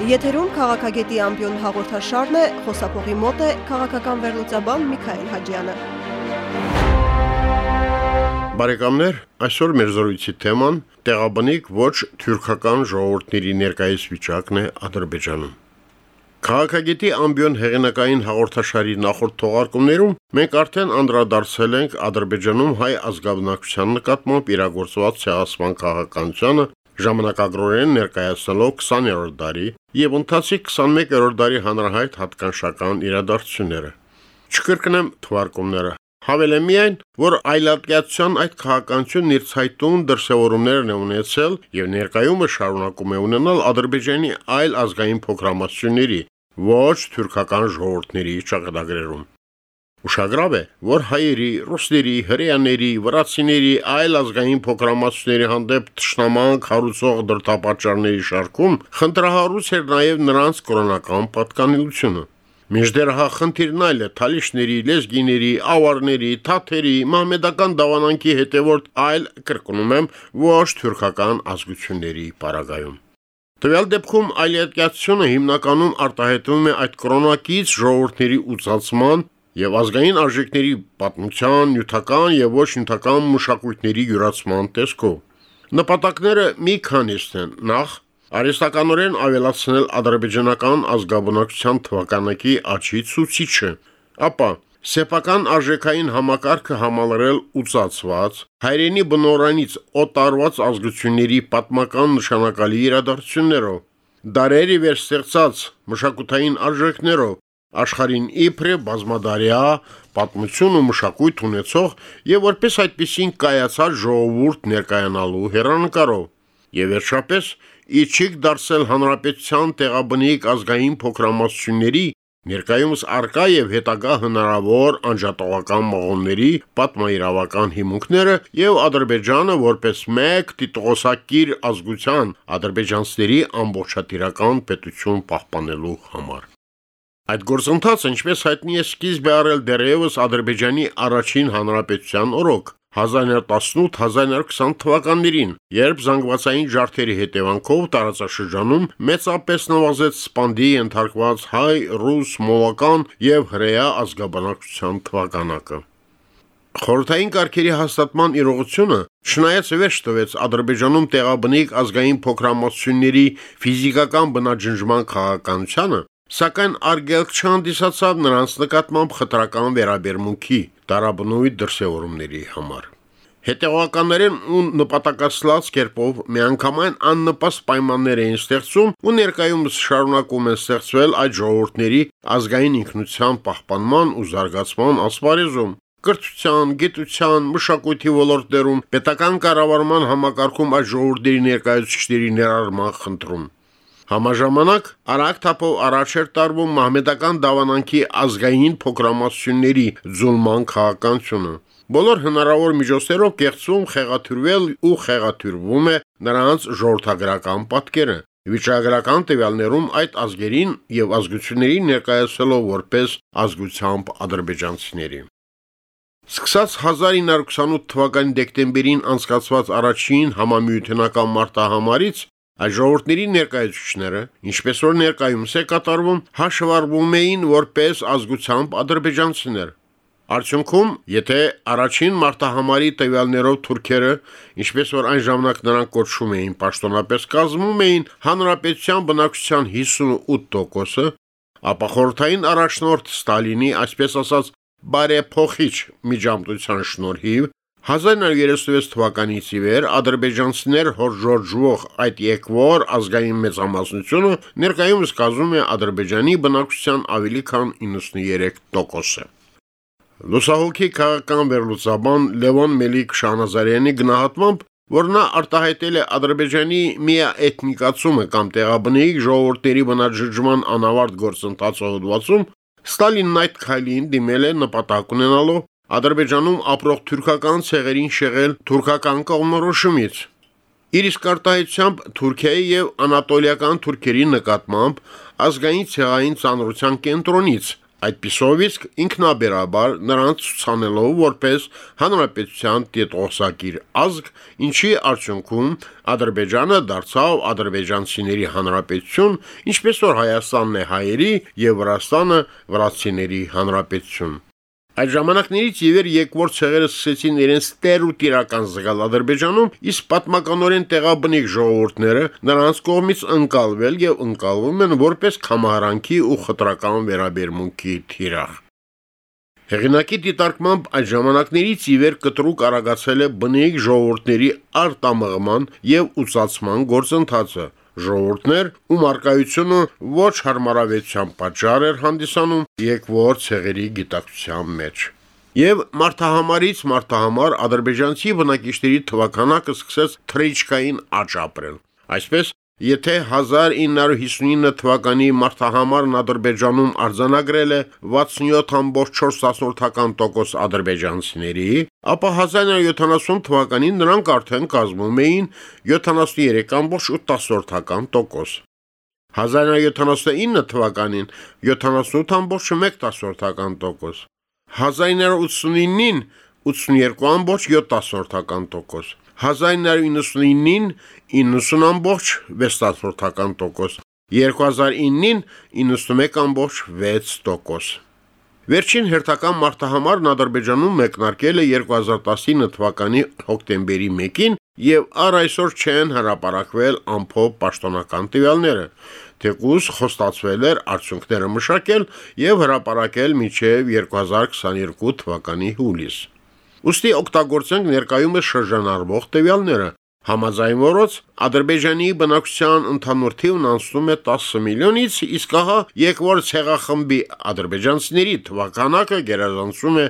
Եթերում քաղաքագետի ամբիոն հաղորդաշարն է, խոսափողի մոտ է քաղաքական վերլուծաբան Միքայել Հաջյանը։ Բարեկամներ, այսօր մեր զրույցի թեման տեղաբնիկ ոչ թուրքական ժողովուրդների ներկայիս վիճակն է Ադրբեջանում։ Քաղաքագետի ամբիոն հեղինակային հաղորդաշարի նախորդ թողարկումներում մենք արդեն անդրադարձել ենք Ադրբեջանում հայ ազգաբնակության նկատմամբ իրագործված ցեղասման քաղաքականությանը ժամանակագրորեն ներկայացնելով 20-րդ դարի եւ ընթացիկ 21-րդ դարի հանրահայտ հատկանշական իրադարձությունները։ Չկրկնեմ թվարկումները, Հավելեմ միայն, որ այլատկացության այդ քաղաքականությունն իր ցայտուն դրսևորումներն է ունեցել եւ ներկայումս շարունակում է ունենալ Ադրբեջանի այլ ազգային փոքրամասնությունների, ոչ թուրքական ժողովուրդների ճակատագրերում։ Ուշագրավ է, որ հայերի, ռուսների, հրեաների, վրացիների, այլ ազգային փոքրամասնությունների հանդեպ ճշնամանք հարուցող դրդապատճառների շարքում խնդրահարույց էր նաև նրանց կրոնական պատկանելությունը։ Միջդեռ հա խնդիրն այլ է թալիշների, լեզգիների, ավարների, թաթերի, մահմեդական դավանանքի հետևորդ այլ կրկնում եմ ոչ թուրքական ազգությունների պարագայում։ Տվյալ դեպքում այլիատյացությունը հիմնականում արտահայտվում է այդ կրոնակից ժողովուրդների ուցացման եւ ազգային արժեքների պատմության, նյութական եւ ոչ նյութական մշակույթների յուրացման տեսքով։ Նպատակները մի քանիսն են. նախ արիստականորեն ավելացնել ադրբեջանական ազգաբնակության թվականակի աճի ցուցիչը, ապա սեփական արժեքային համակարգը համալրել ուծացված հայրենի բնորանից օտարված ազգությունների պատմական նշանակալի իրադարձություններով, դարերի վերստեղծած մշակութային արժեքներով, աշխարհին իբրե բազմադարյա պատմություն ու մշակույթ ունեցող եւ որպես այդպեսին կայացած ժողովուրդ ներկայանալու հերանեկարով եւ վերջապես իջիկ դարձել հանրապետության տեղաբնիկ ազգային փոքրամասնությունների ներկայումս արկա եւ հետագա հնարավոր անջատողական մղոնների պատմաիրավական հիմունքները եւ Ադրբեջանը որպես մեկ տիտղոսակիր ազգության ադրբեջանցիների ամբողջատիրական պետություն պահպանելու համար Այդ գործընթացը, ինչպես հայտնի է, սկիզբ է առել դեռևս Ադրբեջանի առաջին հանրապետության օրոք 1918-1920 թվականներին, երբ զանգվածային ջարդերի հետևանքով տարածաշրջանում մեծապես նվազեց սպանդի ենթարկված հայ, ռուս, մովական եւ հրեա ազգաբնակչության թվականակը։ Խորհրդային կարգերի հաստատման իրողությունը չնայած վերջ տվեց Ադրբեջանում տեղաբնիկ ազգային փոքրամասնությունների ֆիզիկական բնաջնջման քաղաքականությանը, սակայն արգելք չհանդիսացավ նրանց նկատմամբ խտրական վերաբերմունքի տարաբնույթ դրսևորումների համար։ Հետևականներն ու նպատակասլաց կերպով միանգամայն աննպաստ պայմաններ էին ստեղծում ու ներկայումս շարունակում են ստեղծվել այդ ժողովուրդների ազգային ինքնության պահպանման ու զարգացման ասպարեզում կրթության, գիտության, մշակույթի ոլորտներում պետական կառավարման համակարգում այդ ժողովուրդների ներկայացուցիչների ներառման խնդրում։ Համաժամանակ արագ թափով առաջ էր տարվում մահմեդական դավանանքի ազգային փոքրամասնությունների զուլման քաղաքականությունը։ Բոլոր հնարավոր միջոցներով կեղծում խեղաթյուրվել ու խեղաթյուրվում է նրանց ժողովրդագրական պատկերը։ Վիճակագրական տվյալներում այդ ազգերին եւ ազգություններին ներկայացելով որպես ազգությամբ ադրբեջանցիների։ Սկսած 1928 թվականի դեկտեմբերին անցկացված առաջին համամիութենական մարտահամարից Այս ժողովրդների ներկայացուցիչները, ինչպես որ ներկայումս է կատարվում, հաշվառվում էին որպես ազգությամբ ադրբեջանցիներ։ Արդյունքում, եթե առաջին մարտահամարի տվյալներով թուրքերը, ինչպես որ այն ժամանակ նրանք կոչվում էին պաշտոնապես կազմում էին հանրապետության բնակչության 58%-ը, ապա խորհրդային առաջնորդ Ստալինի, այսպես ասած, բարեփոխիչ միջամտության շնորհիվ 1936 թվականից ի վեր ադրբեջանցիներ հորժորժվող այդ եկվոր ազգային մեծամասնությունը ներկայումս կազմում է ադրբեջանի բնակչության ավելի քան 93%-ը։ Լուսահոգի քաղաքական վերլուծաբան Լևոն Մելիք Շանազարյանի գնահատմամբ որ նա արտահայտել է Ադրբեջանի միաէթնիկացումը կամ տեղաբնիկ ժողովուրդների բնաջնջման անավարտ գործընթացը հոդվածում Ստալինն այդ քայլին դիմել է նպատակ ունենալով Ադրբեջանում ապրող թուրքական ցեղերին շեղել թուրքական կողմնորոշումից։ Իր իսկ արտահայտությամբ Թուրքիայի եւ անատոլիական թուրքերի նկատմամբ ազգային ցեղային ծանրության կենտրոնից Այդպիսով իսկ ինքնաբերաբար նրանց ցուցանելով որպես հանրապետության տետոսակիր ազգ, ինչի արդյունքում Ադրբեջանը դարձավ ադրբեջանցիների հանրապետություն, ինչպես որ Հայաստանն է հայերի եւ Վրաստանը վրացիների հանրապետություն։ Այդ ժամանակներից ի վեր եկվոր ցեղերը սկսեցին իրենց տեր ու տիրական զգալ Ադրբեջանում, իսկ պատմականորեն տեղաբնիկ ժողովուրդները նրանց կողմից ընկալվել եւ ընկալվում են որպես կամարանքի ու խտրական վերաբերմունքի թիրախ։ Հեղինակի դիտարկմամբ այդ ժամանակներից ի վեր կտրուկ արագացել է բնիկ ժողովուրդների արտամղման եւ ուսացման գործընթացը, ժողովուրդներ, ում արկայությունը ոչ հարմարավետության պատճառ էր հանդիսանում եկվոր ցեղերի գիտակցության մեջ։ Եվ մարտահամարից մարտահամար ադրբեջանցի բնակիչների թվականակը սկսեց թրիչկային աճ ապրել։ Այսպես Եթե 1959 թվականի մարտահամարն Ադրբեջանում արձանագրել է 67.4%-ական ադրբեջանցիների, ապա 1970 թվականին նրանք արդեն կազմում էին 73.8%-ական տոկոս։ 1979 թվականին 78.1%-ական տոկոս, 1989-ին 82.7%-ական տոկոս, 1999-ին 90.6%-ական տոկոս, 2009-ին 91.6%։ Վերջին հերթական մարտահամարն Ադրբեջանում մեկնարկել է 2019 թվականի հոկտեմբերի 1-ին եւ առ այսօր չեն հրապարակվել ամփոփ պաշտոնական տվյալները, թեկուզ խոստացվել էր արդյունքները մշակել եւ հրապարակել մինչեւ 2022 թվականի հուլիս։ Ոստի օգտագործենք ներկայումս շրջանառվող տվյալները, համաձայն որոնց Ադրբեջանի բնակչության ընդհանուր թիվն անցնում է 10 միլիոնից, իսկ ահա եկվոր ցեղախմբի ադրբեջանցիների թվականակը գերազանցում է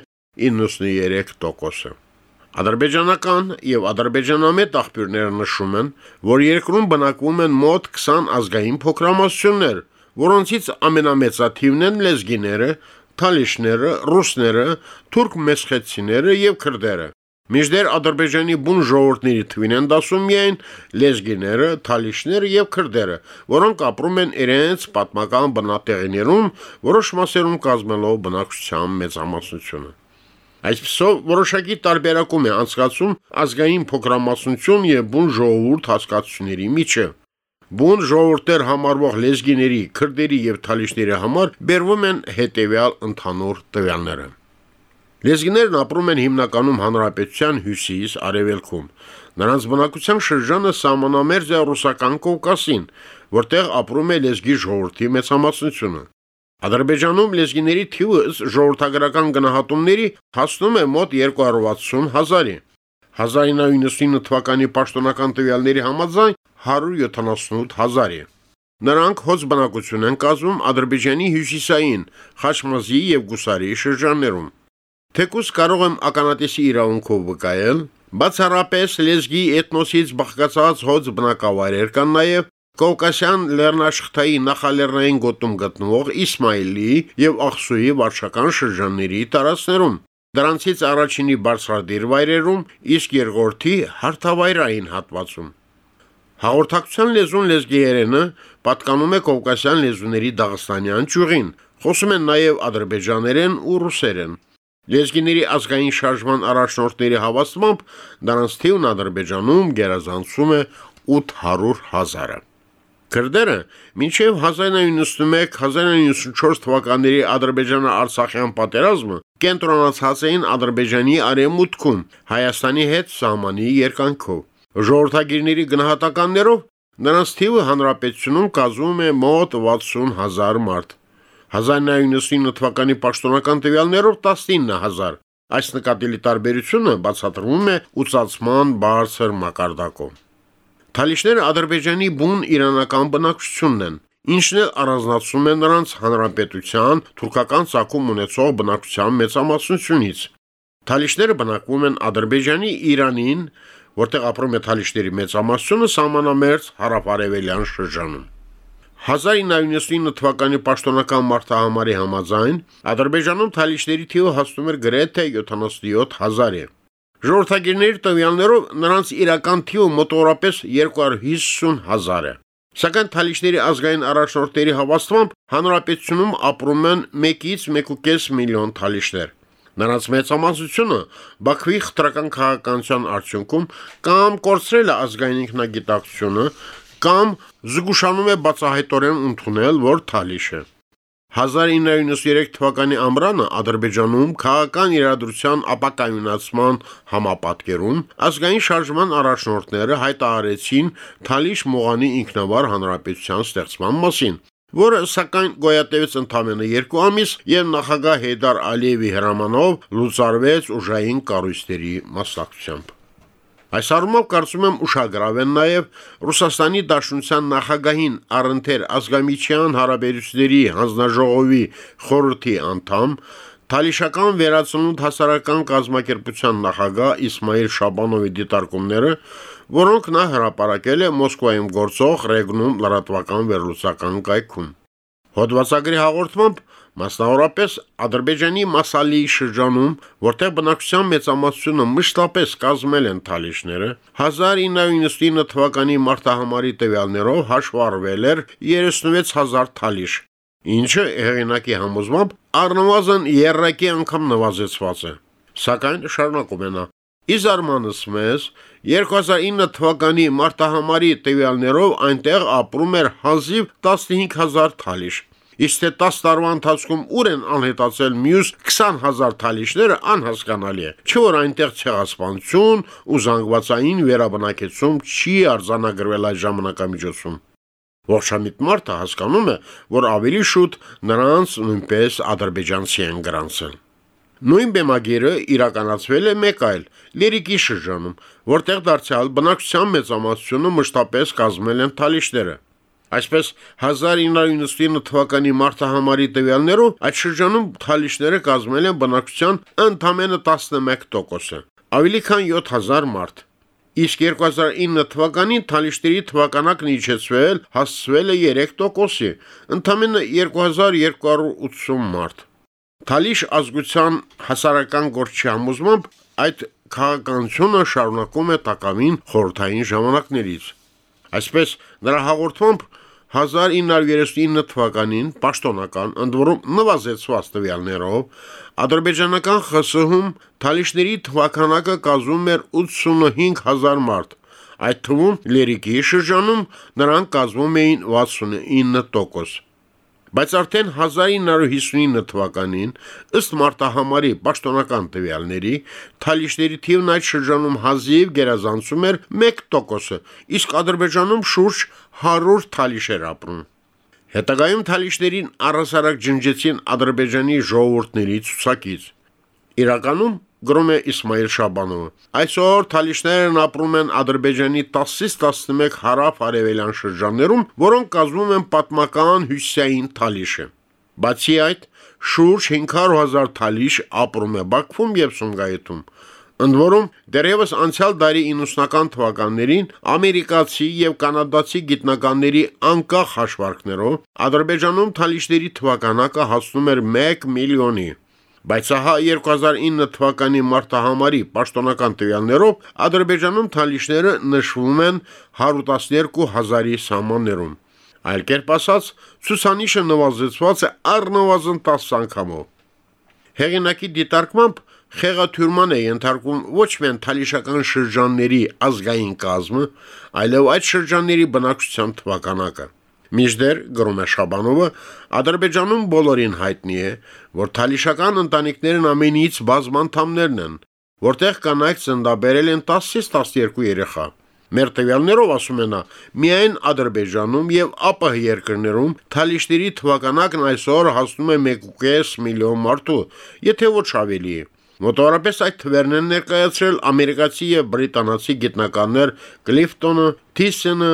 93%-ը։ Ադրբեջանական եւ ադրբեջանամետ աղբյուրները նշում են, որ երկրում բնակվում են մոտ 20 ազգային փոքրամասնություններ, որոնցից ամենամեծաթիվն են լեզգիները, թալիշները, ռուսները, թուրք մեսխեցիները եւ քրդերը։ Միջդեռ Ադրբեջանի բուն ժողովրդների թվին են դասում միայն լեզգիները, թալիշները եւ քրդերը, որոնք ապրում են իրենց պատմական բնատեղիներում, որոշ մասերում կազմելով բնակչության մեծամասնությունը։ Այսպեսով որոշակի տարբերակում է անցկացում ազգային փոքրամասնություն եւ բուն ժողովուրդ հասկացությունների միջև։ Բուն ժողովուրդներ համարվող լեզգիների, քրդերի եւ թալիշների համար բերվում են հետեւյալ ընդհանուր տվյալները։ Լեզգիներն ապրում են հիմնականում հանրապետության հյուսիս արևելքում։ Նրանց բնակության շրջանը սահմանամերձ է ռուսական Կովկասին, որտեղ ապրում է լեզգի ժողովրդի մեծամասնությունը։ Ադրբեջանում լեզգիների թիվը ժողովրդագրական գնահատումների հասնում է մոտ 260 հազարի։ 1999 թվականի պաշտոնական տվյալների համաձայն 178 հազար է։ Նրանք հոց բնակություն են կազմում Ադրբեջանի հյուսիսային Խաշմազի եւ Գուսարի շրջաններում։ Թեկուս կարող եմ ականատեսի իրավունքով վկայել, բացառապես լեզգի էթնոսից բաղկացած հոց բնակավայրեր կան նաեւ Կովկասյան լեռնաշխթայի նախալեռնային գոտում գտնվող Իսմայելի եւ Աղսուի վարչական շրջանների տարածքներում։ Դրանցից առաջինի բարձրադիր վայրերում, իսկ երկրորդի հարթավայրային հատվածում։ Հաղորդակցության լեզուն լեզգիերենը պատկանում է կովկասյան լեզուների դաղստանյան ճյուղին։ Խոսում են նաև ադրբեջաներեն ու ռուսերեն։ Լեզգիների ազգային շարժման առաջնորդների հավաստմամբ դրանց թիվն Ադրբեջանում գերազանցում է 800 հազարը։ Քրդերը մինչև 1991-1994 թվականների Ադրբեջանա-Արցախյան պատերազմը կենտրոնացած էին Ադրբեջանի արևմուտքում Հայաստանի հետ սահմանի երկանքով։ Ժողովրդագիրների գնահատականներով նրանց թիվը հանրապետությունում կազմում է մոտ 60000 մարդ։ 1999 թվականի պաշտոնական տվյալներով 19000։ Այս նկատելի տարբերությունը բացատրվում է ուցացման բարձր մակարդակով։ Թալիշները Ադրբեջանի բուն իրանական բնակչությունն են, ինչն էլ առանձնացնում է նրանց հանրապետության թուրքական ցակում ունեցող բնակչության մեծամասնությունից։ Թալիշները բնակվում են Ադրբեջանի, Իրանին, որտեղ ապրում է թալիշների մեծամասնությունը սահմանամերձ հարավարևելյան շրջանում։ 1999 թվականի պաշտոնական մարտահամարի համաձայն Ադրբեջանում թալիշների թիվը հասնում էր գրեթե 77000-ի։ Ժողովրդագիրների տվյալներով նրանց իրական թիվը մոտավորապես 250000 է։ Սակայն Թալիշների ազգային առաջնորդների հավաստմամբ հանրապետությունում ապրում են 1-ից 1.5 միլիոն Թալիշներ։ Նրանց մեծամասնությունը Բաքվի խտրական քաղաքականության արդյունքում կամ կորցրել է ազգային ինքնագիտակցությունը, կամ զգուշանում է բացահայտորեն ընդունել, որ Թալիշ է։ 1993 թվականի ամռանը Ադրբեջանում քաղաքական իրադրության ապակայունացման համապատկերում ազգային շարժման առաջնորդները հայտարարեցին Թալիշ Մողանի ինքնավար հանրապետության ստեղծման մասին, որը սակայն գոյատևեց ընդամենը 2 ամիս եւ նախագահ Հեյդար Ալիևի հրամանով լուծարվեց ուժային կառույցների մասնակցությամբ։ Այս առումով կարծում եմ ուշագրավ են նաև Ռուսաստանի Դաշնության նախագահին առընթեր ազգամիչյան հարաբերությունների հանձնաժողովի խորհրդի անդամ Թալիշական վերացնունդ հասարակական կազմակերպության նախագահ Իսմայիլ Շաբանովի դիտարկումները, որոնք նա հրապարակել է Մոսկվայում գործող Ռեգնում լրատվական վերլուծական կայքում։ Հոդվածագրի հաղորդմամբ Մասնավորապես Ադրբեջանի Մասալիի շրջանում, որտեղ բնակչության մեծամասնությունը մշտապես կազմել են թալիշները, 1999 թվականի մարտահամարի տվյալներով հաշվառվել էր 36000 թալիշ, ինչը հեղինակի համոզմամբ առնվազն երրակի անգամ նվազեցված է։ Սակայն շարունակում է նա. Իզարմանս մեզ 2009 թվականի մարտահամարի տվյալներով այնտեղ ապրում էր հազիվ 15000 թալիշ, իսկ թե 10 տարվա ընթացքում ուր են անհետացել մյուս 20000 թալիշները անհասկանալի է։ Չէ որ այնտեղ ցեղասպանություն ու զանգվածային վերաբնակեցում չի արձանագրվել այդ ժամանակամիջոցում։ Ողջամիտ մարդը հասկանում է, որ ավելի շուտ նրանց նույնպես ադրբեջանցի են գրանցել։ Նույն բեմագիրը իրականացվել է մեկ այլ Լերիկի շրջանում, որտեղ դարձյալ բնակչության մեծամասնությունը մշտապես կազմել են թալիշները։ Այսպես 1999 թվականի մարտահամարի տվյալներով այդ շրջանում թալիշները կազմել են բնակչության ընդամենը 11%-ը, ավելի քան 7000 մարդ։ Իսկ 2009 թվականին թալիշների թվականակն իջեցվել հասցվել է 3%-ի, ընդամենը 2280 մարդ։ Թալիշ ազգության հասարակական գործչի համոզմամբ այդ քաղաքականությունը շարունակում է տակավին խորթային ժամանակներից։ Այսպես նրա հաղորդմամբ 1939 թվականին պաշտոնական ընդ որում նվազեցված տվյալներով ադրբեջանական ԽՍՀ-ում թալիշների թվականակը կազմում էր 85000 մարդ, այդ թվում Լերիկի շրջանում նրանք կազմում էին 69%։ Բայց արդեն 1959 թվականին ըստ մարտահամարի պաշտոնական տվյալների թալիշների թիվն այդ շրջանում հազիվ գերազանցում էր 1%-ը, իսկ Ադրբեջանում շուրջ 100 թալիշ էր ապրում։ Հետագայում թալիշներին առասարակ ջնջեցին Ադրբեջանի ժողովուրդների ցուցակից։ Իրականում գրում է Իսմայել Շաբանովը։ Այսօր թալիշներն ապրում են Ադրբեջանի 10-ից 11 հարավ-արևելյան շրջաններում, որոնք կազմում են պատմական հյուսիսային թալիշը։ Բացի այդ, շուրջ 500.000 թալիշ ապրում է Բաքվում եւ Սումգայիթում, Ընդ որում, դեռևս անցյալ դարի 90-ական թվականներին ամերիկացի եւ կանադացի գիտնականների անկախ հաշվարկներով Ադրբեջանում թալիշների թվականակը հասնում էր 1 միլիոնի։ Բայց ահա 2009 թվականի մարտահամարի պաշտոնական տվյալներով Ադրբեջանում թալիշները նշվում են 112.000-ի սահմաններում։ Այլ կերպ ասած, ցուցանիշը նվազեցված է առնվազն 10 անգամով։ Հեղինակի դիտարկմամբ խեղաթյուրման է ենթարկում ոչ միայն թալիշական շրջանների ազգային կազմը, այլև այդ շրջանների բնակչության թվականակը։ Միջդեռ գրում է Շաբանովը, Ադրբեջանում բոլորին հայտնի է, որ թալիշական ընտանիքներն ամենից բազմանդամներն են, որտեղ կանայք ծնդաբերել են 10-ից 12 երեխա։ Մեր տվյալներով ասում են միայն Ադրբեջանում եւ ԱՊՀ երկրներում թալիշների թվականակն այսօր հասնում է 1.5 միլիոն մարդու, եթե ոչ ավելի է։ Մոտավորապես այդ թվերն են ներկայացրել ամերիկացի եւ բրիտանացի գիտնականներ Կլիֆտոնը, Թիսենը,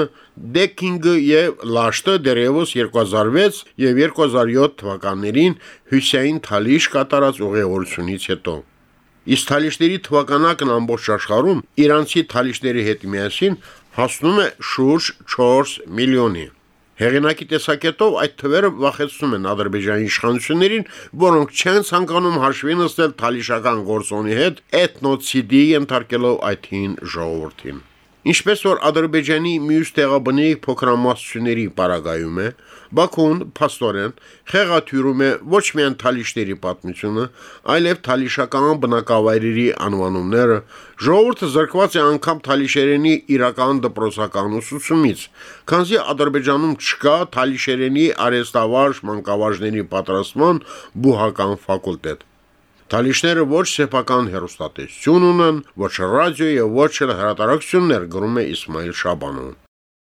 Դեքինգը եւ Լաշտը դերևս 2006 եւ 2007 թվականներին Հյուսեյն Թալիշ կատարած ուղևորությունից հետո։ Իսկ թալիշների թվականակն ամբողջ աշխարհում իրանցի թալիշների հետ միասին հասնում է շուրջ 4 միլիոնի։ Հեղինակի տեսակետով այդ թվերը վախեցնում են Ադրբեջանի իշխանություններին, որոնք չեն ցանկանում հաշվի նստել թալիշական գործոնի հետ էթնոցիդի ենթարկելով այդ հին ժողովրդին։ Ինչպես որ Ադրբեջանի մյուս տեղաբնիկ փոքրամասնությունների պարագայում է, Բաքուն փաստորեն խեղաթյուրում է ոչ միայն թալիշների պատմությունը, այլև թալիշական բնակավայրերի անվանումները, ժողովուրդը զրկված է անգամ թալիշերենի իրական դպրոցական ուսուցումից, քանզի Ադրբեջանում չկա թալիշերենի արեստավարժ մանկավարժների պատրաստման բուհական ֆակուլտետ։ Թալիշները ոչ սեփական հերոստատեսություն ունեն, ոչ ռադիո եւ ոչ հրատարակություններ, գրում է Իսմայել Շաբանովը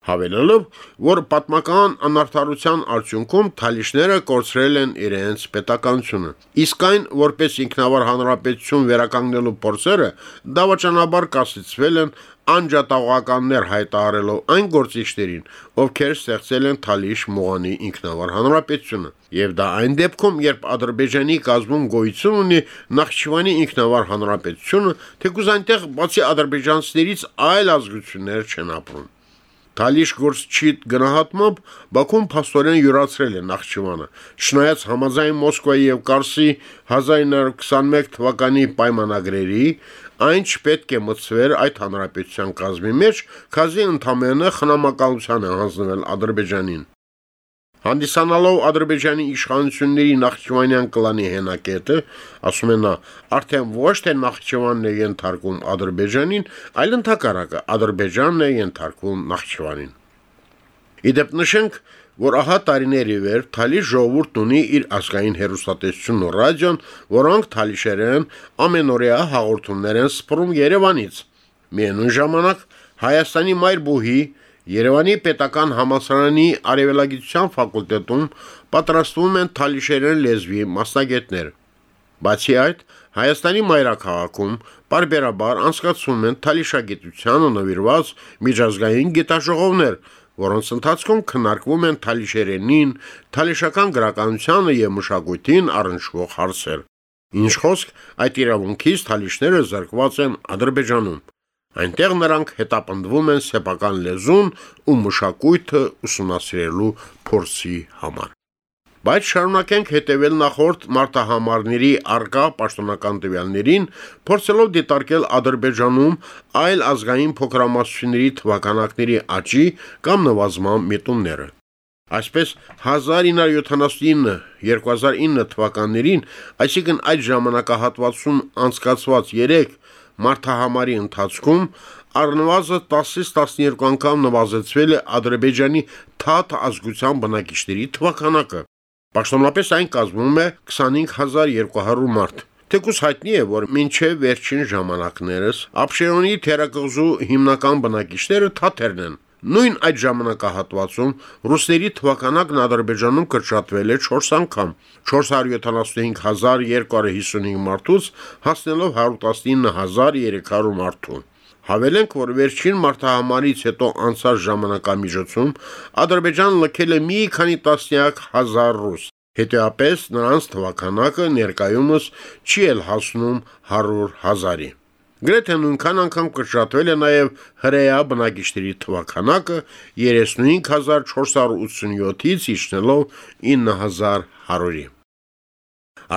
հավելելով, որ պատմական անարթարության արդյունքում թալիշները կորցրել են իրենց պետականությունը։ Իսկ այն, որպես ինքնավար հանրապետություն վերականգնելու փորձերը դավաճանաբար կասեցվել են անջատողականներ հայտարարելով այն գործիչներին, ովքեր ստեղծել են Թալիշ Մողանի ինքնավար հանրապետությունը։ Եվ դա այն դեպքում, երբ Ադրբեջանի կազմում գոյություն ունի Նախճիվանի ինքնավար հանրապետությունը, թեկուզ այնտեղ բացի ադրբեջանցիներից այլ ազգություններ չեն ապրում։ Թալիշ գործչի գնահատմամբ Բաքուն փաստորեն յուրացրել է Նախճիվանը։ Չնայած համաձայն Մոսկվայի եւ Կարսի 1921 թվականի պայմանագրերի, այն չպետք է մտցվեր այդ հանրապետության կազմի մեջ, քազի ընդամենը խնամակալության է հանձնվել Ադրբեջանին։ Հանդիսանալով Ադրբեջանի իշխանությունների Նախճիվանյան կլանի հենակետը, ասում են նա, արդեն ոչ թե Նախճիվանն է ենթարկում Ադրբեջանին, այլ ընդհակառակը Ադրբեջանն է ենթարկում Նախճիվանին։ Իդեպ նշենք, որ ահա տարիների վեր Թալի ժողովուրդն ունի իր ազգային հերոստատեսությունն ու ռադիոն, որոնք թալիշերեն ամենօրյա հաղորդումներ են սփռում Երևանից։ Միևնույն ժամանակ Հայաստանի մայր բուհի Երևանի պետական համալսարանի արևելագիտության ֆակուլտետում պատրաստվում են թալիշերեն լեզվի մասնագետներ։ Բացի այդ, Հայաստանի մայրաքաղաքում բարբերաբար անցկացվում են թալիշագիտությանը նվիրված միջազգային գիտաժողովներ, որոնց ընթացքում քննարկվում են թալիշերենին, թալիշական գրականությանը եւ մշակույթին առնչվող հարցեր։ Ինչ խոսք, այդ իրավունքից թալիշները զրկված են Ադրբեջանում։ Այնտեղ նրանք հետապնդվում են սեփական լեզուն ու մշակույթը ուսումնասիրելու փորձի համար։ Բայց շարունակենք հետևել նախորդ մարտահամարների արկա պաշտոնական տվյալներին, փորձելով դիտարկել Ադրբեջանում այլ ազգային փոքրամասնությունների թվականակների աճի կամ նվազման միտումները։ Այսպես 1979-2009 թվականներին, այսինքն այդ ժամանակահատվածում անցկացված 3 Մարտահամարի ընթացքում առնվազն 10-ից 12 անգամ նվազեցվել է Ադրբեջանի թաթ ազգության բնակիչների թվականակը։ Պաշտոնապես այն կազմում է 25200 մարդ։ Թեկուզ հայտնի է, որ մինչև վերջին ժամանակներս Աբշերոնի թերակղզու հիմնական բնակիչները թաթերն են։ Նույն այդ ժամանակահատվածում ռուսների թվականակն Ադրբեջանում կրճատվել է 4 անգամ՝ 475255 մարդուց հասնելով 119300 մարդու։ Հավելենք, որ վերջին մարտահամարից հետո անցած ժամանակամիջոցում Ադրբեջան լքել է մի քանի տասնյակ հազար ռուս։ Հետևաբար նրանց թվականակը ներկայումս չի էլ հասնում 100 հազարի։ Գրեթե նույնքան անգամ կրճատվել է նաև հրեա բնակիչների թվականակը 35487-ից իջնելով 9100-ի։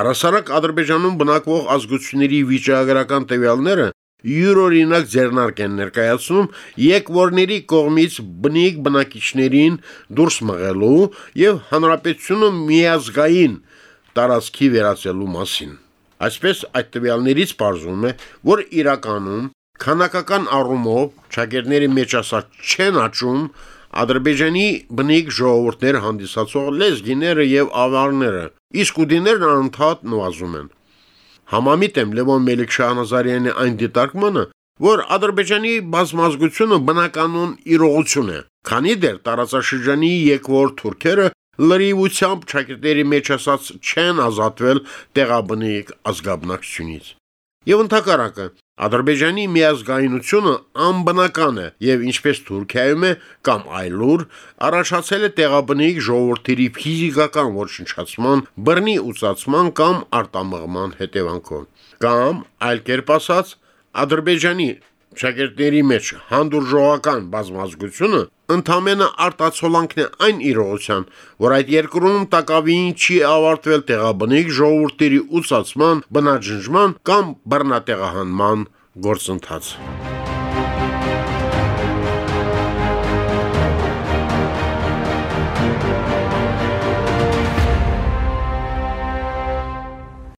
Առասարակ Ադրբեջանում բնակվող ազգությունների վիճակագրական տվյալները յուրօրինակ ձեռնարկ են ներկայացնում եկվորների կողմից բնիկ բնակիչներին դուրս մղելու եւ հանրապետությունը միազգային տարածքի վերածելու մասին։ Այսպես այդ տվյալներից բարձում է, որ իրականում քանակական առումով ճագերների մեջ ասած չեն աճում Ադրբեջանի բնիկ ժողովուրդներ հանդիսացող լեզգիները եւ ավարները, իսկ ուդիներն անընդհատ նվազում են։ Համամիտ եմ Լևոն Մելիք-Շահնազարյանի այն դիտարկմանը, որ Ադրբեջանի բազմազգությունը բնականon իրողություն է։ Քանի դեռ տարածաշրջանի եկվոր թուրքերը լրիվությամբ ճակատերի մեջ ասած չեն ազատվել տեղաբնիկ ազգաբնակցությունից։ Եվ ընդհակառակը Ադրբեջանի միազգայնությունը անբնական է եւ ինչպես Թուրքիայում է կամ այլուր առաջացել է տեղաբնիկ ժողովրդերի ֆիզիկական ոչնչացման, բռնի ուսացման կամ արտամղման հետևանքով։ Կամ այլ կերպ ասած Ադրբեջանի շագերտների մեջ հանդուրժողական բազմազգությունը ընդամենը արտացոլանքն է այն իրողության, որ այդ երկրում տակավին չի ավարտվել տեղաբնիկ ժողովուրդների ուսացման, բնաջնջման կամ բռնատեղահանման գործընթաց։